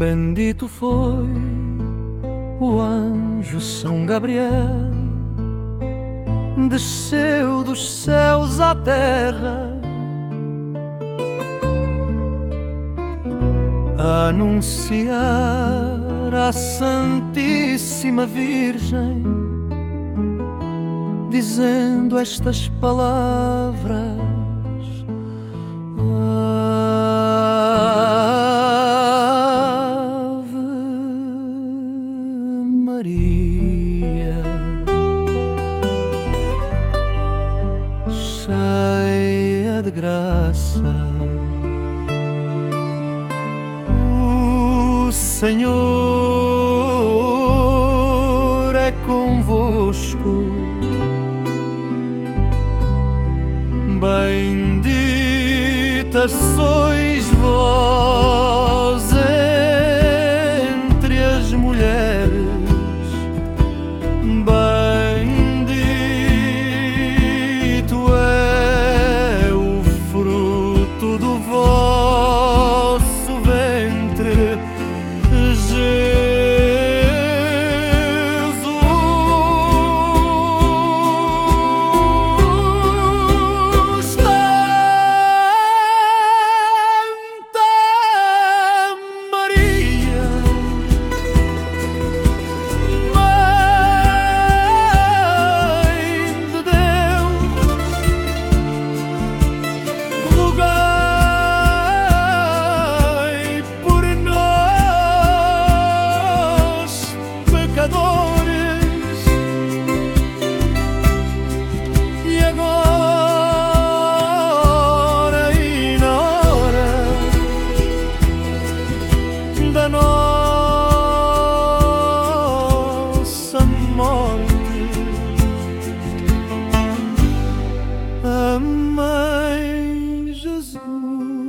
Bendito foi o anjo São Gabriel, desceu dos céus à terra. Anunciar a Santíssima Virgem, dizendo estas palavras Senhor é convosco. Bendita sois vós Oh.